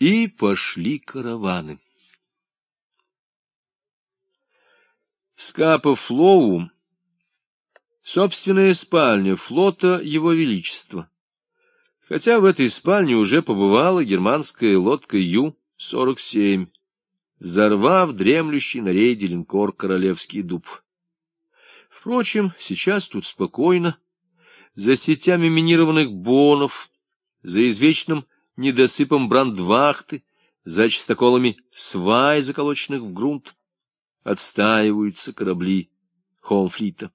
И пошли караваны. Скапа Флоу — собственная спальня флота Его Величества. Хотя в этой спальне уже побывала германская лодка Ю-47, взорвав дремлющий на рейде линкор «Королевский дуб». Впрочем, сейчас тут спокойно, за сетями минированных бонов, за извечным недосыпом брандвахты, за чистоколами свай, заколоченных в грунт, отстаиваются корабли Холмфлита.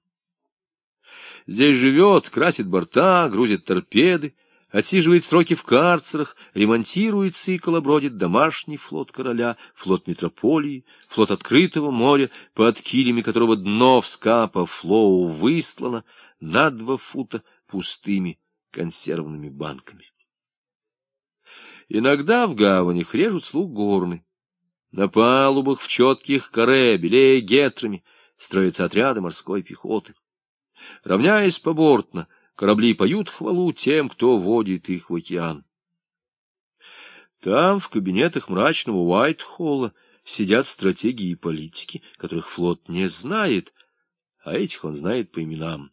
Здесь живет, красит борта, грузит торпеды, отсиживает сроки в карцерах, ремонтируется и колобродит домашний флот короля, флот метрополии, флот открытого моря, под килями которого дно в скапа флоу выстлано на два фута пустыми консервными банками. Иногда в гаванях режут слуг горны. На палубах в четких коре, белее гетрами, строятся отряды морской пехоты. Равняясь побортно, корабли поют хвалу тем, кто водит их в океан. Там, в кабинетах мрачного Уайт-Холла, сидят стратеги и политики, которых флот не знает, а этих он знает по именам.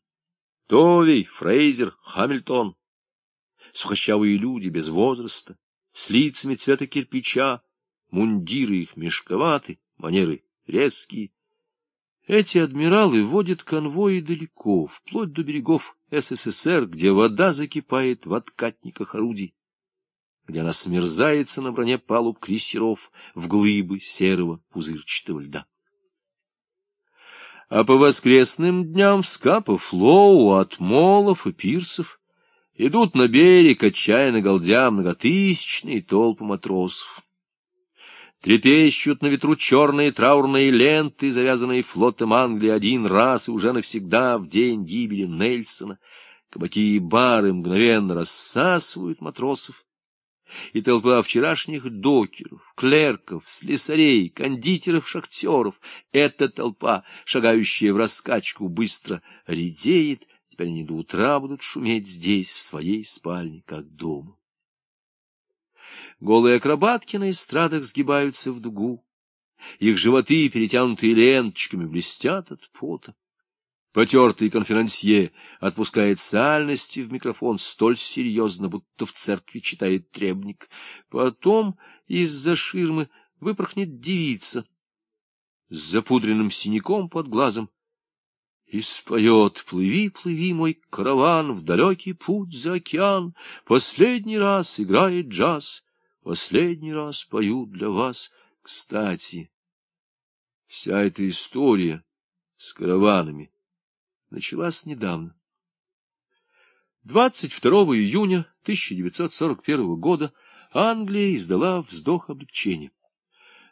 Товей, Фрейзер, Хамильтон. Сухощавые люди без возраста, с лицами цвета кирпича, мундиры их мешковаты, манеры резкие. Эти адмиралы водят конвои далеко, вплоть до берегов СССР, где вода закипает в откатниках орудий, где она смерзается на броне палуб крейсеров в глыбы серого пузырчатого льда. А по воскресным дням в Скапа-Флоу от молов и пирсов Идут на берег, отчаянно галдя, многотысячные толпы матросов. Трепещут на ветру черные траурные ленты, завязанные флотом Англии один раз и уже навсегда в день гибели Нельсона. Кабаки и бары мгновенно рассасывают матросов. И толпа вчерашних докеров, клерков, слесарей, кондитеров, шахтеров, эта толпа, шагающая в раскачку, быстро редеет — Теперь они до утра будут шуметь здесь, в своей спальне, как дома. Голые акробатки на эстрадах сгибаются в дугу. Их животы, перетянутые ленточками, блестят от пота. Потертый конферансье отпускает сальности в микрофон столь серьезно, будто в церкви читает требник. Потом из-за ширмы выпорхнет девица с запудренным синяком под глазом и споет «Плыви, плыви, мой караван, в далекий путь за океан, последний раз играет джаз, последний раз пою для вас». Кстати, вся эта история с караванами началась недавно. 22 июня 1941 года Англия издала вздох облегчения.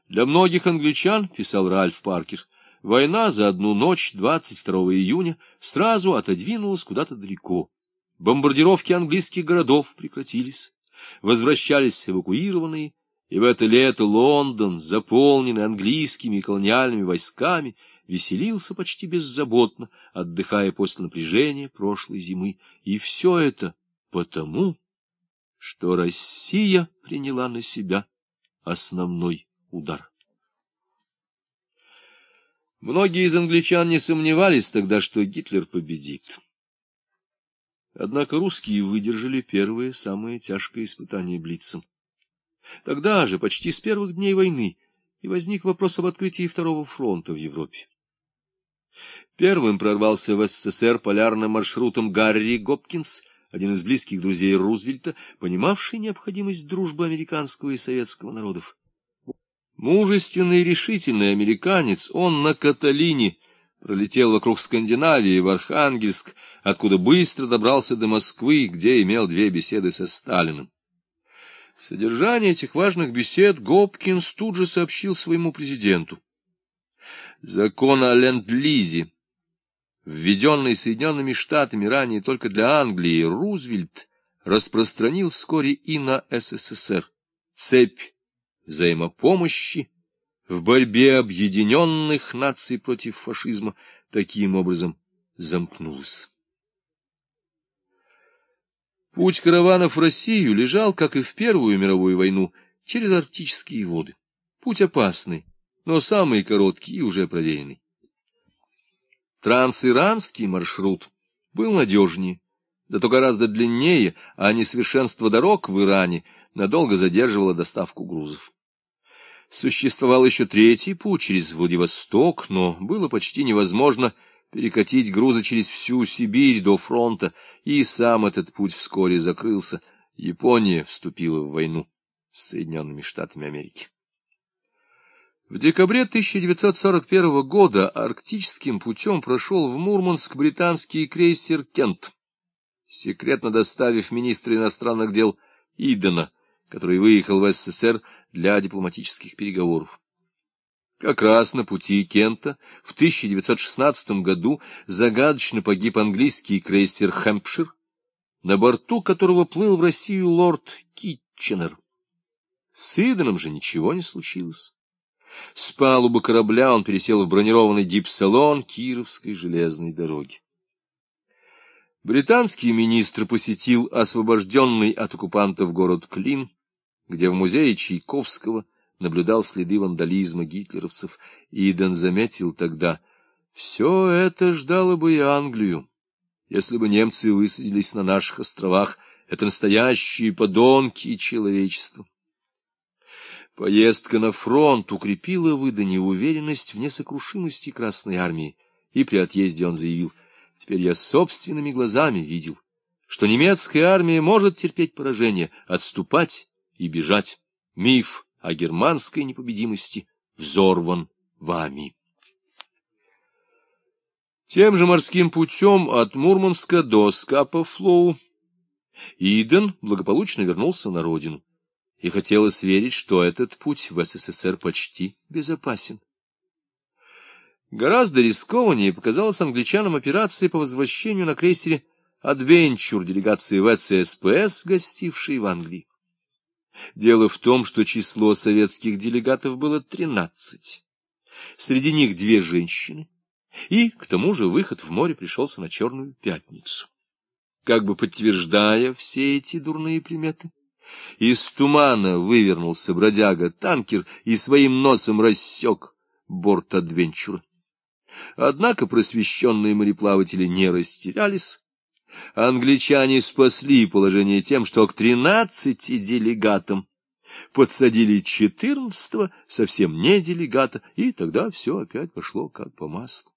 Для многих англичан, писал Ральф Паркер, Война за одну ночь, 22 июня, сразу отодвинулась куда-то далеко. Бомбардировки английских городов прекратились. Возвращались эвакуированные, и в это лето Лондон, заполненный английскими колониальными войсками, веселился почти беззаботно, отдыхая после напряжения прошлой зимы. И все это потому, что Россия приняла на себя основной удар. Многие из англичан не сомневались тогда, что Гитлер победит. Однако русские выдержали первое, самое тяжкое испытание Блицем. Тогда же, почти с первых дней войны, и возник вопрос об открытии Второго фронта в Европе. Первым прорвался в СССР полярным маршрутом Гарри Гопкинс, один из близких друзей Рузвельта, понимавший необходимость дружбы американского и советского народов. Мужественный и решительный американец, он на Каталине пролетел вокруг Скандинавии в Архангельск, откуда быстро добрался до Москвы, где имел две беседы со Сталиным. Содержание этих важных бесед Гопкинс тут же сообщил своему президенту. Закон о ленд-лизе, введенный Соединенными Штатами ранее только для Англии, Рузвельт распространил вскоре и на СССР. Цепь взаимопомощи в борьбе объединенных наций против фашизма таким образом замкнулась. Путь караванов в Россию лежал, как и в Первую мировую войну, через арктические воды. Путь опасный, но самый короткий и уже проверенный. Трансиранский маршрут был надежнее, зато гораздо длиннее, а несовершенство дорог в Иране надолго задерживало доставку грузов. Существовал еще третий путь через Владивосток, но было почти невозможно перекатить грузы через всю Сибирь до фронта, и сам этот путь вскоре закрылся. Япония вступила в войну с Соединенными Штатами Америки. В декабре 1941 года арктическим путем прошел в Мурманск британский крейсер «Кент», секретно доставив министра иностранных дел Идена, который выехал в СССР для дипломатических переговоров. Как раз на пути Кента в 1916 году загадочно погиб английский крейсер «Хэмпшир», на борту которого плыл в Россию лорд Китченер. С Иденом же ничего не случилось. С палубы корабля он пересел в бронированный дипсалон Кировской железной дороги. Британский министр посетил освобожденный от оккупантов город Клин, где в музее Чайковского наблюдал следы вандализма гитлеровцев. Иден заметил тогда, все это ждало бы и Англию. Если бы немцы высадились на наших островах, это настоящие подонки человечества. Поездка на фронт укрепила в Идане уверенность в несокрушимости Красной Армии, и при отъезде он заявил, «Теперь я собственными глазами видел, что немецкая армия может терпеть поражение, отступать и бежать. Миф о германской непобедимости взорван вами». Тем же морским путем от Мурманска до Скапа-Флоу Иден благополучно вернулся на родину и хотелось верить, что этот путь в СССР почти безопасен. Гораздо рискованнее показалась англичанам операция по возвращению на крейсере «Адвенчур» делегации ВЦСПС, гостившей в Англии. Дело в том, что число советских делегатов было тринадцать. Среди них две женщины, и, к тому же, выход в море пришелся на Черную Пятницу. Как бы подтверждая все эти дурные приметы, из тумана вывернулся бродяга-танкер и своим носом рассек борт Адвенчура. Однако просвещенные мореплаватели не растерялись. Англичане спасли положение тем, что к тринадцати делегатам подсадили четырнадцатого, совсем не делегата, и тогда все опять пошло как по маслу.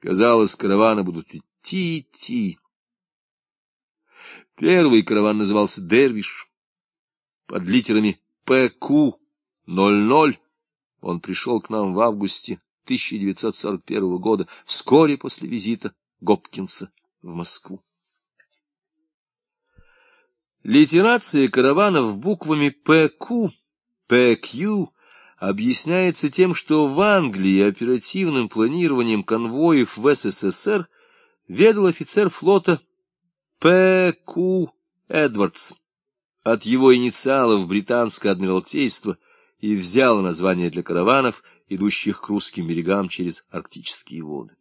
Казалось, караваны будут идти-идти, Первый караван назывался «Дервиш». Под литерами ПК-00 он пришел к нам в августе 1941 года, вскоре после визита Гопкинса в Москву. Литерация караванов буквами ПК, ПК объясняется тем, что в Англии оперативным планированием конвоев в СССР ведал офицер флота П. Q. Эдвардс от его инициалов британское адмиралтейство и взял название для караванов, идущих к русским берегам через арктические воды.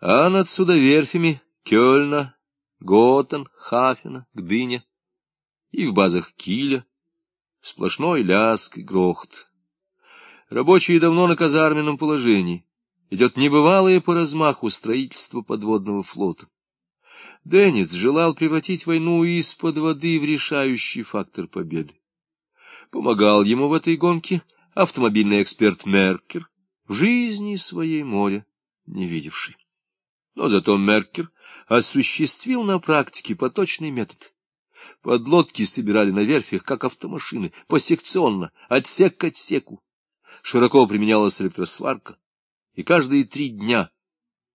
А над судоверфями Кёльна, Готен, Хафена, Гдыня и в базах Киля сплошной ляск и грохот. Рабочие давно на казарменном положении, идет небывалое по размаху строительство подводного флота. Деннис желал превратить войну из-под воды в решающий фактор победы. Помогал ему в этой гонке автомобильный эксперт Меркер, в жизни своей моря не видевший. Но зато Меркер осуществил на практике поточный метод. Подлодки собирали на верфях, как автомашины, посекционно, отсек к отсеку. Широко применялась электросварка, и каждые три дня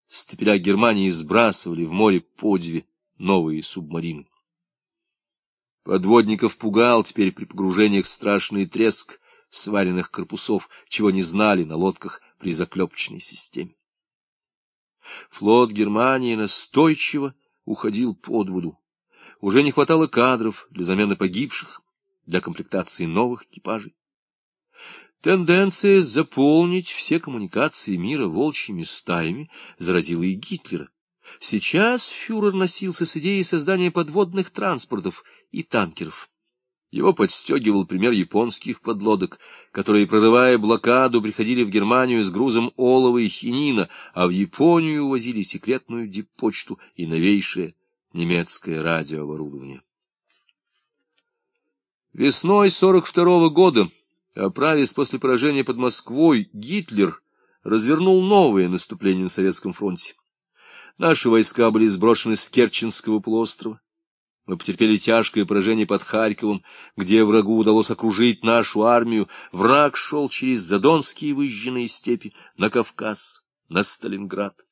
стапеля Германии сбрасывали в море по две новые субмарины. Подводников пугал теперь при погружениях страшный треск сваренных корпусов, чего не знали на лодках при заклепочной системе. Флот Германии настойчиво уходил под воду. Уже не хватало кадров для замены погибших, для комплектации новых экипажей. Тенденция заполнить все коммуникации мира волчьими стаями заразила и Гитлера. Сейчас фюрер носился с идеей создания подводных транспортов и танкеров. Его подстегивал пример японских подлодок, которые, прорывая блокаду, приходили в Германию с грузом олова и хинина, а в Японию увозили секретную диппочту и новейшее немецкое радиооборудование. Весной 42 -го года, оправясь после поражения под Москвой, Гитлер развернул новое наступление на Советском фронте. Наши войска были сброшены с Керченского полуострова. Мы потерпели тяжкое поражение под Харьковом, где врагу удалось окружить нашу армию. Враг шел через Задонские выжженные степи на Кавказ, на Сталинград.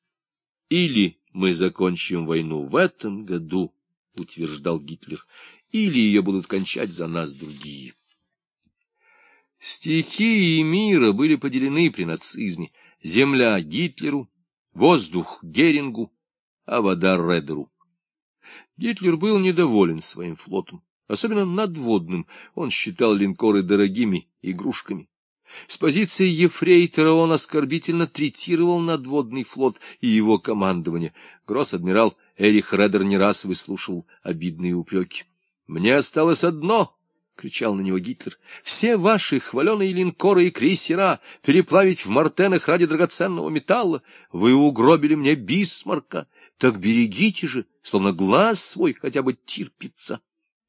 Или мы закончим войну в этом году, утверждал Гитлер, или ее будут кончать за нас другие. Стихии мира были поделены при нацизме. Земля Гитлеру, воздух Герингу, а вода Редеру. Гитлер был недоволен своим флотом, особенно надводным. Он считал линкоры дорогими игрушками. С позиции ефрейтора он оскорбительно третировал надводный флот и его командование. Гросс-адмирал Эрих Редер не раз выслушивал обидные упреки. «Мне осталось одно!» — кричал на него Гитлер. — Все ваши хваленые линкоры и крейсера переплавить в мартенах ради драгоценного металла. Вы угробили мне Бисмарка. Так берегите же, словно глаз свой хотя бы терпится.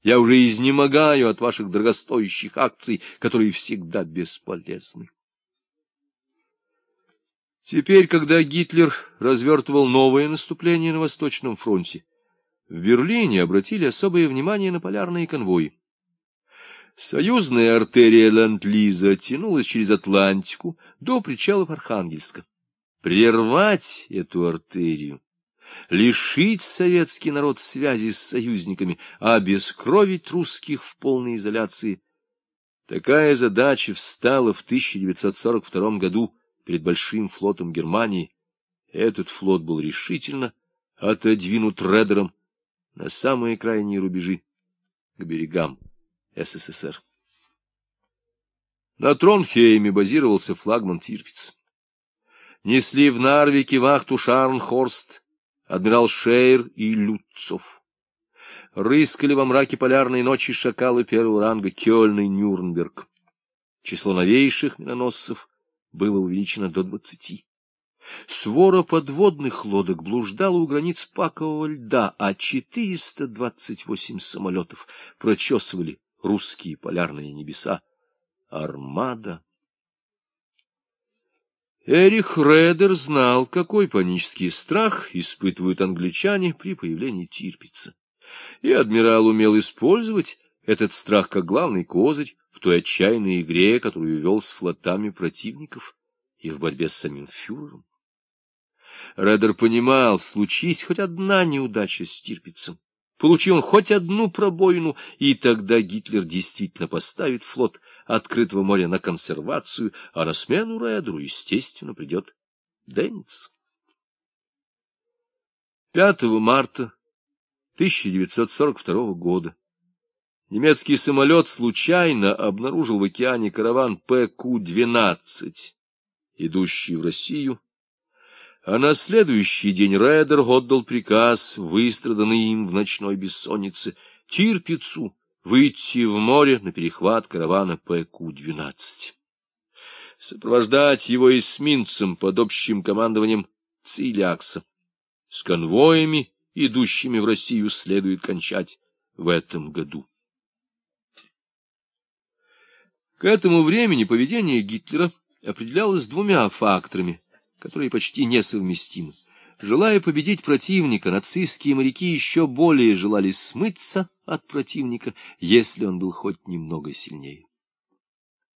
Я уже изнемогаю от ваших дорогостоящих акций, которые всегда бесполезны. Теперь, когда Гитлер развертывал новое наступление на Восточном фронте, в Берлине обратили особое внимание на полярные конвои. Союзная артерия Ленд-Лиза тянулась через Атлантику до причалов Архангельска. Прервать эту артерию лишить советский народ связи с союзниками, а обескровить русских в полной изоляции. Такая задача встала в 1942 году перед Большим флотом Германии. Этот флот был решительно отодвинут Редером на самые крайние рубежи, к берегам СССР. На Тронхейме базировался флагман Тирпиц. Несли в Нарвике вахту Шарнхорст адмирал Шейр и Люцов. Рыскали во мраке полярной ночи шакалы первого ранга Кёльн Нюрнберг. Число новейших миноносцев было увеличено до двадцати. Свора подводных лодок блуждала у границ пакового льда, а 428 самолетов прочесывали русские полярные небеса. Армада Эрих Редер знал, какой панический страх испытывают англичане при появлении Тирпица. И адмирал умел использовать этот страх как главный козырь в той отчаянной игре, которую вел с флотами противников и в борьбе с самим фюрером. Редер понимал, случись хоть одна неудача с Тирпицем, получил он хоть одну пробоину, и тогда Гитлер действительно поставит флот открытого моря на консервацию, а на смену Редеру, естественно, придет Денниц. 5 марта 1942 года немецкий самолет случайно обнаружил в океане караван PQ-12, идущий в Россию, а на следующий день Редер отдал приказ, выстраданный им в ночной бессоннице, Тирпицу, выйти в море на перехват каравана ПК-12. Сопровождать его эсминцем под общим командованием Цилякса. С конвоями, идущими в Россию, следует кончать в этом году. К этому времени поведение Гитлера определялось двумя факторами, которые почти несовместимы. Желая победить противника, нацистские моряки еще более желали смыться от противника, если он был хоть немного сильнее.